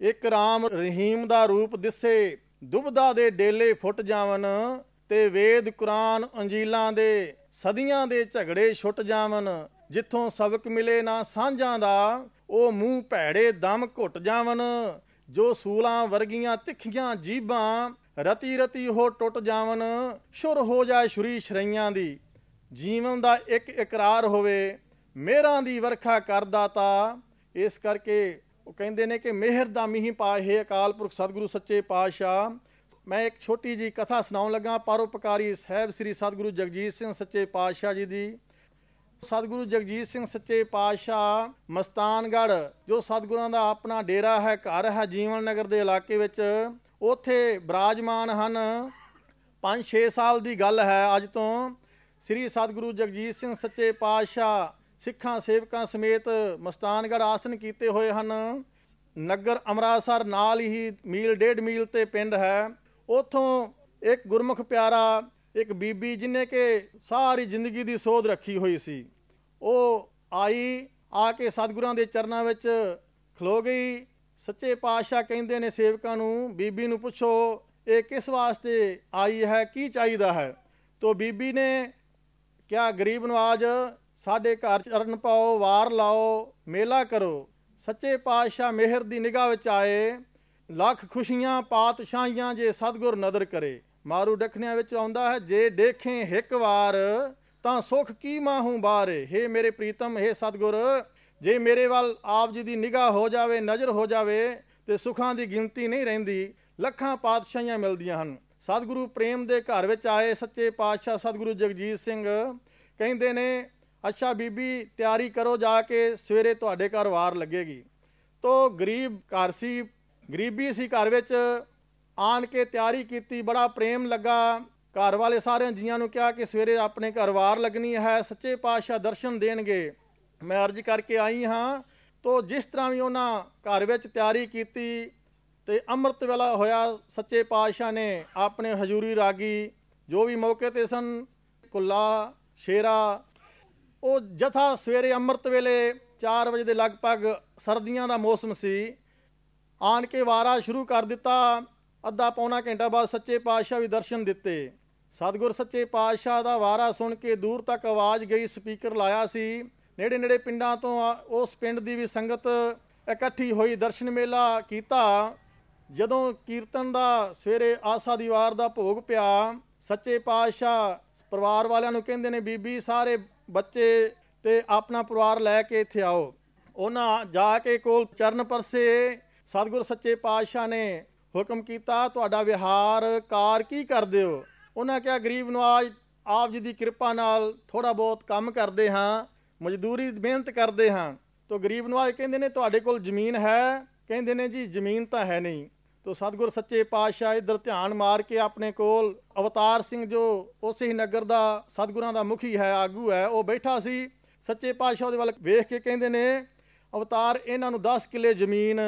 ਇੱਕ ਰਾਮ ਰਹੀਮ ਦਾ ਰੂਪ ਦਿਸੇ, ਦੁਬਦਾ ਦੇ ਡੇਲੇ ਫੁੱਟ ਜਾਵਨ ਤੇ ਵੇਦ ਕੁਰਾਨ ਅੰਜੀਲਾਂ ਦੇ ਸਦੀਆਂ ਦੇ ਝਗੜੇ ਛੁੱਟ ਜਾਵਨ। ਜਿੱਥੋਂ ਸਬਕ ਮਿਲੇ ਨਾ ਸਾਂਝਾਂ ਦਾ, ਉਹ ਮੂੰਹ ਭੈੜੇ ਦਮ ਘੁੱਟ ਜਾਵਨ। ਜੋ ਸੂਲਾਂ ਵਰਗੀਆਂ ਤਿੱਖੀਆਂ ਜੀਬਾਂ ਰਤੀ ਰਤੀ ਹੋ ਟੁੱਟ ਜਾਵਨ। ਸ਼ੁਰ ਹੋ ਜਾਏ ਛੁਰੀ ਸ਼ਰਈਆਂ ਦੀ, ਜੀਵਨ ਦਾ ਇੱਕ ਇਕਰਾਰ ਹੋਵੇ। ਮੇਰਾਂ ਦੀ ਵਰਖਾ ਕਰਦਾ ਤਾ, ਇਸ ਕਰਕੇ ਉਹ ਕਹਿੰਦੇ ਨੇ ਕਿ ਮਿਹਰ ਦਾ ਮੀਂਹ ਪਾਏ ਅਕਾਲ ਪੁਰਖ ਸਤਿਗੁਰੂ ਸੱਚੇ ਪਾਤਸ਼ਾਹ। ਮੈਂ ਇੱਕ ਛੋਟੀ ਜੀ ਕਥਾ ਸੁਣਾਉਣ ਲੱਗਾ ਪਰਉਪਕਾਰੀ ਸਾਹਿਬ ਸ੍ਰੀ ਸਤਿਗੁਰੂ ਜਗਜੀਤ ਸਿੰਘ ਸੱਚੇ ਪਾਤਸ਼ਾਹ ਜੀ ਦੀ। ਸਤਿਗੁਰੂ ਜਗਜੀਤ ਸਿੰਘ ਸੱਚੇ ਪਾਤਸ਼ਾਹ ਮਸਤਾਨਗੜ ਜੋ ਸਤਿਗੁਰਾਂ ਦਾ ਆਪਣਾ ਡੇਰਾ ਹੈ, ਘਰ ਹੈ, ਜੀਵਨ ਨਗਰ ਦੇ ਇਲਾਕੇ ਵਿੱਚ, ਉੱਥੇ ਬਰਾਜਮਾਨ ਹਨ। 5-6 ਸਾਲ ਦੀ ਗੱਲ ਹੈ ਅੱਜ ਤੋਂ। ਸ੍ਰੀ ਸਤਿਗੁਰੂ ਜਗਜੀਤ ਸਿੰਘ ਸੱਚੇ ਪਾਤਸ਼ਾਹ ਸਿੱਖਾਂ, ਸੇਵਕਾਂ ਸਮੇਤ ਮਸਤਾਨਗੜ ਆਸਨ ਕੀਤੇ ਹੋਏ ਹਨ। ਨਗਰ ਅਮਰਾਸਰ ਨਾਲ ਹੀ ਮੀਲ, ਡੇਢ ਮੀਲ ਤੇ ਪਿੰਡ ਹੈ। ਉਥੋਂ ਇੱਕ ਗੁਰਮੁਖ ਪਿਆਰਾ, ਇੱਕ ਬੀਬੀ ਜਿਨੇ ਕਿ ਸਾਰੀ ਜ਼ਿੰਦਗੀ ਦੀ ਸੋਧ ਰੱਖੀ ਹੋਈ ਸੀ। ਉਹ ਆਈ, ਆ ਕੇ ਸਤਿਗੁਰਾਂ ਦੇ ਚਰਨਾਂ ਵਿੱਚ ਖਲੋ ਗਈ। ਸੱਚੇ ਪਾਤਸ਼ਾਹ ਕਹਿੰਦੇ ਨੇ ਸੇਵਕਾਂ ਨੂੰ, ਬੀਬੀ ਨੂੰ ਪੁੱਛੋ, ਇਹ ਕਿਸ ਵਾਸਤੇ ਆਈ ਹੈ, ਕੀ ਚਾਹੀਦਾ ਹੈ? ਤੋ ਬੀਬੀ ਨੇ ਕਿਹਾ, ਗਰੀਬ ਨਵਾਜ ਸਾਡੇ ਘਰ ਚਰਨ ਪਾਓ, ਵਾਰ ਲਾਓ, ਮੇਲਾ ਕਰੋ। ਸੱਚੇ ਪਾਤਸ਼ਾਹ ਮਿਹਰ ਦੀ ਨਿਗਾਹ ਵਿੱਚ ਆਏ। ਲੱਖ ਖੁਸ਼ੀਆਂ, ਪਾਤਸ਼ਾਹੀਆਂ ਜੇ ਸਤਗੁਰ ਨਦਰ ਕਰੇ। ਮਾਰੂ ਡਖਣਿਆਂ ਵਿੱਚ ਆਉਂਦਾ ਹੈ, ਜੇ ਦੇਖੇ ਇੱਕ ਵਾਰ, ਤਾਂ ਸੁਖ ਕੀ ਮਾਹੂ ਬਾਰੇ ਹੇ ਮੇਰੇ ਪ੍ਰੀਤਮ, ਹੇ ਸਤਗੁਰ, ਜੇ ਮੇਰੇ ਵੱਲ ਆਪ ਜੀ ਦੀ ਨਿਗਾਹ ਹੋ ਜਾਵੇ, ਨਜ਼ਰ ਹੋ ਜਾਵੇ, ਤੇ ਸੁਖਾਂ ਦੀ ਗਿਣਤੀ ਨਹੀਂ ਰਹਿੰਦੀ, ਲੱਖਾਂ ਪਾਤਸ਼ਾਹੀਆਂ ਮਿਲਦੀਆਂ ਹਨ। ਸਤਿਗੁਰੂ ਪ੍ਰੇਮ ਦੇ ਘਰ ਵਿੱਚ ਆਏ, ਸੱਚੇ ਪਾਤਸ਼ਾਹ ਸਤਿਗੁਰੂ ਜਗਜੀਤ ਸਿੰਘ ਕਹਿੰਦੇ ਨੇ ਅੱਛਾ ਬੀਬੀ, ਤਿਆਰੀ ਕਰੋ ਜਾ ਕੇ, ਸਵੇਰੇ ਤੁਹਾਡੇ ਘਰ ਵਾਰ ਲੱਗੇਗੀ। ਤੋ ਗਰੀਬ ਘਰ ਸੀ, ਗਰੀਬੀ ਸੀ ਘਰ ਵਿੱਚ, ਆਣ ਕੇ ਤਿਆਰੀ ਕੀਤੀ, ਬੜਾ ਪ੍ਰੇਮ ਲੱਗਾ। ਘਰ ਵਾਲੇ ਸਾਰਿਆਂ ਜੀਆਂ ਨੂੰ ਕਿਹਾ ਕਿ ਸਵੇਰੇ ਆਪਣੇ ਘਰ ਵਾਰ ਲੱਗਣੀ ਹੈ, ਸੱਚੇ ਪਾਤਸ਼ਾਹ ਦਰਸ਼ਨ ਦੇਣਗੇ। ਮੈਂ ਅਰਜ਼ ਕਰਕੇ ਆਈ ਹਾਂ, ਤੋ ਜਿਸ ਤਰ੍ਹਾਂ ਵੀ ਉਹਨਾਂ ਘਰ ਵਿੱਚ ਤਿਆਰੀ ਕੀਤੀ, ਤੇ ਅੰਮ੍ਰਿਤ ਵੇਲਾ ਹੋਇਆ, ਸੱਚੇ ਪਾਤਸ਼ਾਹ ਨੇ ਆਪਣੇ ਹਜ਼ੂਰੀ ਰਾਗੀ, ਜੋ ਵੀ ਮੌਕੇ ਤੇ ਸਨ, ਕੁੱਲਾ, ਸ਼ੇਰਾ ਉਹ ਜਥਾ ਸਵੇਰੇ ਅੰਮ੍ਰਿਤ ਵੇਲੇ 4 ਵਜੇ ਦੇ ਲਗਭਗ ਸਰਦੀਆਂ ਦਾ ਮੌਸਮ ਸੀ। ਆਣ ਕੇ ਵਾਰਾ ਸ਼ੁਰੂ ਕਰ ਦਿੱਤਾ। ਅੱਧਾ ਪੌਣਾ ਘੰਟਾ ਬਾਅਦ ਸੱਚੇ ਪਾਤਸ਼ਾਹ ਵੀ ਦਰਸ਼ਨ ਦਿੱਤੇ। ਸਤਿਗੁਰ ਸੱਚੇ ਪਾਤਸ਼ਾਹ ਦਾ ਵਾਰਾ ਸੁਣ ਕੇ ਦੂਰ ਤੱਕ ਆਵਾਜ਼ ਗਈ, ਸਪੀਕਰ ਲਾਇਆ ਸੀ। ਨੇੜੇ ਨੇੜੇ ਪਿੰਡਾਂ ਤੋਂ ਆ- ਉਸ ਪਿੰਡ ਦੀ ਵੀ ਸੰਗਤ ਇਕੱਠੀ ਹੋਈ, ਦਰਸ਼ਨ ਮੇਲਾ ਕੀਤਾ। ਜਦੋਂ ਕੀਰਤਨ ਦਾ ਸਵੇਰੇ ਆਸਾ ਦੀਵਾਰ ਦਾ ਭੋਗ ਪਿਆ, ਸੱਚੇ ਪਾਤਸ਼ਾਹ ਪਰਿਵਾਰ ਵਾਲਿਆਂ ਨੂੰ ਕਹਿੰਦੇ ਨੇ, ਬੀਬੀ, ਸਾਰੇ ਬੱਚੇ ਤੇ ਆਪਣਾ ਪਰਿਵਾਰ ਲੈ ਕੇ ਇੱਥੇ ਆਓ। ਉਹਨਾਂ ਜਾ ਕੇ ਕੋਲ ਚਰਨ ਪਰਸੇ, ਸਤਿਗੁਰ ਸੱਚੇ ਪਾਤਸ਼ਾਹ ਨੇ ਹੁਕਮ ਕੀਤਾ, ਤੁਹਾਡਾ ਵਿਹਾਰ ਕਾਰ ਕੀ ਕਰਦੇ ਹੋ ਉਹਨਾਂ ਕਿਹਾ, ਗਰੀਬ ਨਵਾਜ ਆਪ ਜੀ ਦੀ ਕਿਰਪਾ ਨਾਲ ਥੋੜਾ ਬਹੁਤ ਕੰਮ ਕਰਦੇ ਹਾਂ, ਮਜ਼ਦੂਰੀ, ਮਿਹਨਤ ਕਰਦੇ ਹਾਂ। ਤੋ ਗਰੀਬ ਨਵਾਜ ਕਹਿੰਦੇ ਨੇ, ਤੁਹਾਡੇ ਕੋਲ ਜ਼ਮੀਨ ਹੈ? ਕਹਿੰਦੇ ਨੇ, ਜੀ, ਜ਼ਮੀਨ ਤਾਂ ਹੈ ਨਹੀਂ। ਤੋ ਸਤਿਗੁਰ ਸੱਚੇ ਪਾਤਸ਼ਾਹ ਇਧਰ ਧਿਆਨ ਮਾਰ ਕੇ ਆਪਣੇ ਕੋਲ ਅਵਤਾਰ ਸਿੰਘ ਜੋ ਉਸੇ ਹੀ ਨਗਰ ਦਾ ਸਤਿਗੁਰਾਂ ਦਾ ਮੁਖੀ ਹੈ, ਆਗੂ ਹੈ, ਉਹ ਬੈਠਾ ਸੀ। ਸੱਚੇ ਪਾਤਸ਼ਾਹ ਉਹਦੇ ਵੱਲ ਵੇਖ ਕੇ ਕਹਿੰਦੇ ਨੇ, ਅਵਤਾਰ ਇਹਨਾਂ ਨੂੰ 10 ਕਿੱਲੇ ਜ਼ਮੀਨ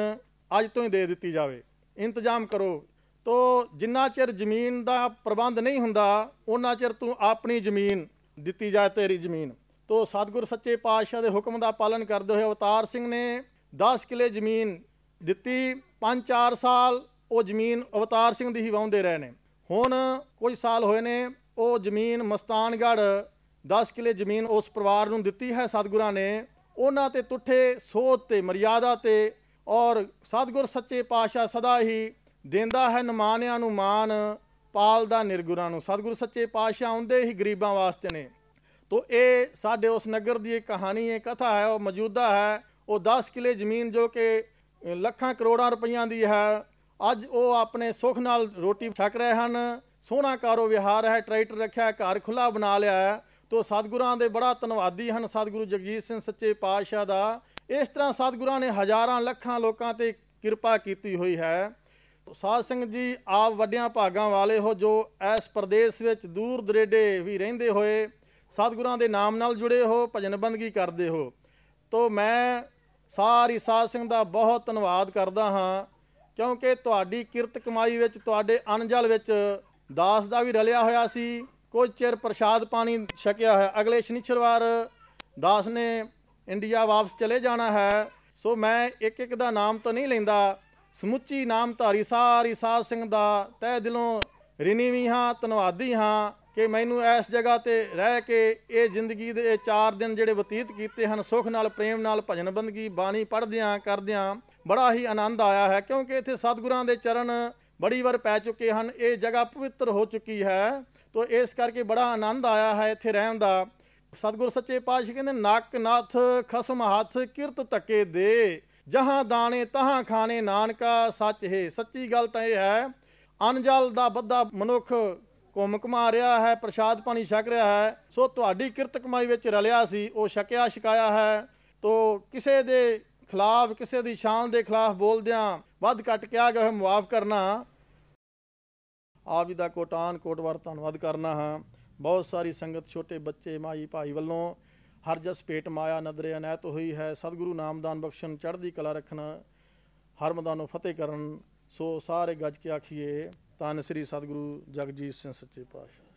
ਅੱਜ ਤੋਂ ਹੀ ਦੇ ਦਿੱਤੀ ਜਾਵੇ। ਇੰਤਜ਼ਾਮ ਕਰੋ। ਤੋ ਜਿੰਨਾ ਚਿਰ ਜ਼ਮੀਨ ਦਾ ਪ੍ਰਬੰਧ ਨਹੀਂ ਹੁੰਦਾ ਉਹਨਾਂ ਚਿਰ ਤੂੰ ਆਪਣੀ ਜ਼ਮੀਨ ਦਿੱਤੀ ਜਾਏ ਤੇਰੀ ਜ਼ਮੀਨ। ਤੋ ਸਤਿਗੁਰ ਸੱਚੇ ਪਾਤਸ਼ਾਹ ਦੇ ਹੁਕਮ ਦਾ ਪਾਲਨ ਕਰਦੇ ਹੋਏ ਅਵਤਾਰ ਸਿੰਘ ਨੇ 10 ਕਿੱਲੇ ਜ਼ਮੀਨ ਦਿੱਤੀ। 5-4 ਸਾਲ ਉਹ ਜ਼ਮੀਨ ਅਵਤਾਰ ਸਿੰਘ ਦੀ ਹੀ ਵਾਹੁੰਦੇ ਰਹੇ ਨੇ। ਹੁਣ ਕੁਝ ਸਾਲ ਹੋਏ ਨੇ, ਉਹ ਜ਼ਮੀਨ ਮਸਤਾਨਗੜ 10 ਕਿੱਲੇ ਜ਼ਮੀਨ ਉਸ ਪਰਿਵਾਰ ਨੂੰ ਦਿੱਤੀ ਹੈ, ਸਤਿਗੁਰਾਂ ਨੇ। ਉਹਨਾਂ ਤੇ ਤੁੱਠੇ ਸੋਧ ਤੇ ਮਰਿਆਦਾ ਤੇ ਔਰ ਸਤਿਗੁਰ ਸੱਚੇ ਪਾਤਸ਼ਾਹ ਸਦਾ ਹੀ ਦਿੰਦਾ ਹੈ ਨਮਾਨਿਆਂ ਨੂੰ ਮਾਨ ਪਾਲਦਾ ਨਿਰਗੁਰਾਂ ਨੂੰ। ਸਤਿਗੁਰ ਸੱਚੇ ਪਾਤਸ਼ਾਹ ਆਉਂਦੇ ਹੀ ਗਰੀਬਾਂ ਵਾਸਤੇ ਨੇ। ਤੋ ਇਹ ਸਾਡੇ ਉਸ ਨਗਰ ਦੀ ਇੱਕ ਕਹਾਣੀ ਹੈ ਕਥਾ ਹੈ, ਉਹ ਮੌਜੂਦਾ ਹੈ। ਉਹ 10 ਕਿਲੇ ਜ਼ਮੀਨ ਜੋ ਕਿ ਲੱਖਾਂ ਕਰੋੜਾਂ ਰੁਪਈਆਂ ਦੀ ਹੈ। ਅੱਜ ਉਹ ਆਪਣੇ ਸੁੱਖ ਨਾਲ ਰੋਟੀ ਛਕ ਰਹੇ ਹਨ। ਸੋਹਣਾ ਕਾਰੋ ਵਿਹਾਰ ਹੈ, ਟਰੈਕਟਰ ਰੱਖਿਆ, ਘਰ ਖੁੱਲਾ ਬਣਾ ਲਿਆ ਹੈ। ਤੋ ਸਤਿਗੁਰਾਂ ਦੇ ਬੜਾ ਧੰਨਵਾਦੀ ਹਨ ਸਤਿਗੁਰੂ ਜਗਜੀਤ ਸਿੰਘ ਸੱਚੇ ਪਾਤਸ਼ਾਹ ਦਾ। ਇਸ ਤਰ੍ਹਾਂ ਸਤਿਗੁਰਾਂ ਨੇ ਹਜ਼ਾਰਾਂ ਲੱਖਾਂ ਲੋਕਾਂ ਤੇ ਕਿਰਪਾ ਕੀਤੀ ਹੋਈ ਹੈ। ਤੋ ਸਾਧ ਸਿੰਘ ਜੀ, ਆਪ ਵੱਡਿਆਂ ਭਾਗਾਂ ਵਾਲੇ ਹੋ ਜੋ ਇਸ ਪ੍ਰਦੇਸ਼ ਵਿੱਚ ਦੂਰ ਦਰੇਡੇ ਵੀ ਰਹਿੰਦੇ ਹੋਏ ਸਤਿਗੁਰਾਂ ਦੇ ਨਾਮ ਨਾਲ ਜੁੜੇ ਹੋ, ਭਜਨ ਬੰਦਗੀ ਕਰਦੇ ਹੋ। ਤੋ ਮੈਂ ਸਾਰੀ ਸਾਧ ਸਿੰਘ ਦਾ ਬਹੁਤ ਧੰਨਵਾਦ ਕਰਦਾ ਹਾਂ। ਕਿਉਂਕਿ ਤੁਹਾਡੀ ਕਿਰਤ ਕਮਾਈ ਵਿੱਚ, ਤੁਹਾਡੇ ਅਨਜਲ ਵਿੱਚ ਦਾਸ ਦਾ ਵੀ ਰਲਿਆ ਹੋਇਆ ਸੀ। ਕੁਝ ਚਿਰ ਪ੍ਰਸ਼ਾਦ ਪਾਣੀ ਛਕਿਆ ਹੋਇਆ। ਅਗਲੇ ਸ਼ਨੀਚਰਵਾਰ ਦਾਸ ਨੇ ਇੰਡੀਆ ਵਾਪਸ ਚਲੇ ਜਾਣਾ ਹੈ। ਸੋ ਮੈਂ ਇੱਕ ਇੱਕ ਦਾ ਨਾਮ ਤਾਂ ਨਹੀਂ ਲੈਂਦਾ। ਸਮੁੱਚੀ ਨਾਮਧਾਰੀ ਸਾਰੀ ਸਾਧ ਸਿੰਘ ਦਾ ਤਹਿ ਦਿਲੋਂ ਰਿਣੀ ਵੀ ਹਾਂ, ਧੰਨਵਾਦੀ ਹਾਂ ਕਿ ਮੈਨੂੰ ਇਸ ਜਗ੍ਹਾ ਤੇ ਰਹਿ ਕੇ ਇਹ ਜ਼ਿੰਦਗੀ ਦੇ ਚਾਰ ਦਿਨ ਜਿਹੜੇ ਬਤੀਤ ਕੀਤੇ ਹਨ, ਸੁਖ ਨਾਲ, ਪ੍ਰੇਮ ਨਾਲ ਭਜਨ ਬੰਦਗੀ ਬਾਣੀ ਪੜ੍ਹਦਿਆਂ ਕਰਦਿਆਂ ਬੜਾ ਹੀ ਆਨੰਦ ਆਇਆ ਹੈ, ਕਿਉਂਕਿ ਇੱਥੇ ਸਤਿਗੁਰਾਂ ਦੇ ਚਰਨ ਬੜੀ ਵਾਰ ਪੈ ਚੁੱਕੇ ਹਨ, ਇਹ ਜਗ੍ਹਾ ਪਵਿੱਤਰ ਹੋ ਚੁੱਕੀ ਹੈ। ਤੋ ਇਸ ਕਰਕੇ ਬੜਾ ਆਨੰਦ ਆਇਆ ਹੈ ਇੱਥੇ ਰਹਿਣ ਦਾ। ਸਤਿਗੁਰ ਸੱਚੇ ਪਾਤਸ਼ਾਹ ਕਹਿੰਦੇ, ਨੱਕ ਨੱਥ ਖਸਮ ਹੱਥ ਕਿਰਤ ਤੱਕੇ ਦੇ, ਜਹਾਂ ਦਾਣੇ ਤਹਾਂ ਖਾਣੇ ਨਾਨਕਾ, ਸੱਚ ਹੈ, ਸੱਚੀ ਗੱਲ ਤਾਂ ਇਹ ਹੈ ਅਨਜਲ ਦਾ ਬੱਧਾ ਮਨੁੱਖ ਘੁੰਮ ਘਮਾ ਰਿਹਾ ਹੈ, ਪ੍ਰਸ਼ਾਦ ਪਾਣੀ ਛਕ ਰਿਹਾ ਹੈ, ਸੋ ਤੁਹਾਡੀ ਕਿਰਤ ਕਮਾਈ ਵਿੱਚ ਰਲਿਆ ਸੀ, ਉਹ ਛਕਿਆ ਛਕਾਇਆ ਹੈ। ਤੋ ਕਿਸੇ ਦੇ ਖਿਲਾਫ, ਕਿਸੇ ਦੀ ਸ਼ਾਨ ਦੇ ਖਿਲਾਫ ਬੋਲਦਿਆਂ ਵੱਧ ਘੱਟ ਕਿਹਾ ਗਿਆ ਹੋਇਆ ਮੁਆਫ ਕਰਨਾ। ਆਪ ਜੀ ਦਾ ਕੋਟਾਨ ਕੋਟਵਾਰ ਧੰਨਵਾਦ ਕਰਨਾ ਹਾਂ। ਬਹੁਤ ਸਾਰੀ ਸੰਗਤ, ਛੋਟੇ ਬੱਚੇ, ਮਾਈ ਭਾਈ ਵੱਲੋਂ ਹਰ ਜਸ ਭੇਟ ਮਾਇਆ ਨਦਰੇ ਅਨੈਤ ਹੋਈ ਹੈ। ਸਤਿਗੁਰੂ ਨਾਮਦਾਨ ਬਖਸ਼ਣ, ਚੜ੍ਹਦੀ ਕਲਾ ਰੱਖਣ, ਹਰ ਮੈਦਾਨੋਂ ਫਤਿਹ ਕਰਨ, ਸੋ ਸਾਰੇ ਗੱਜ ਕੇ ਆਖੀਏ, ਧੰਨ ਸ੍ਰੀ ਸਤਿਗੁਰੂ ਜਗਜੀਤ ਸਿੰਘ ਸੱਚੇ ਪਾਤਸ਼ਾਹ।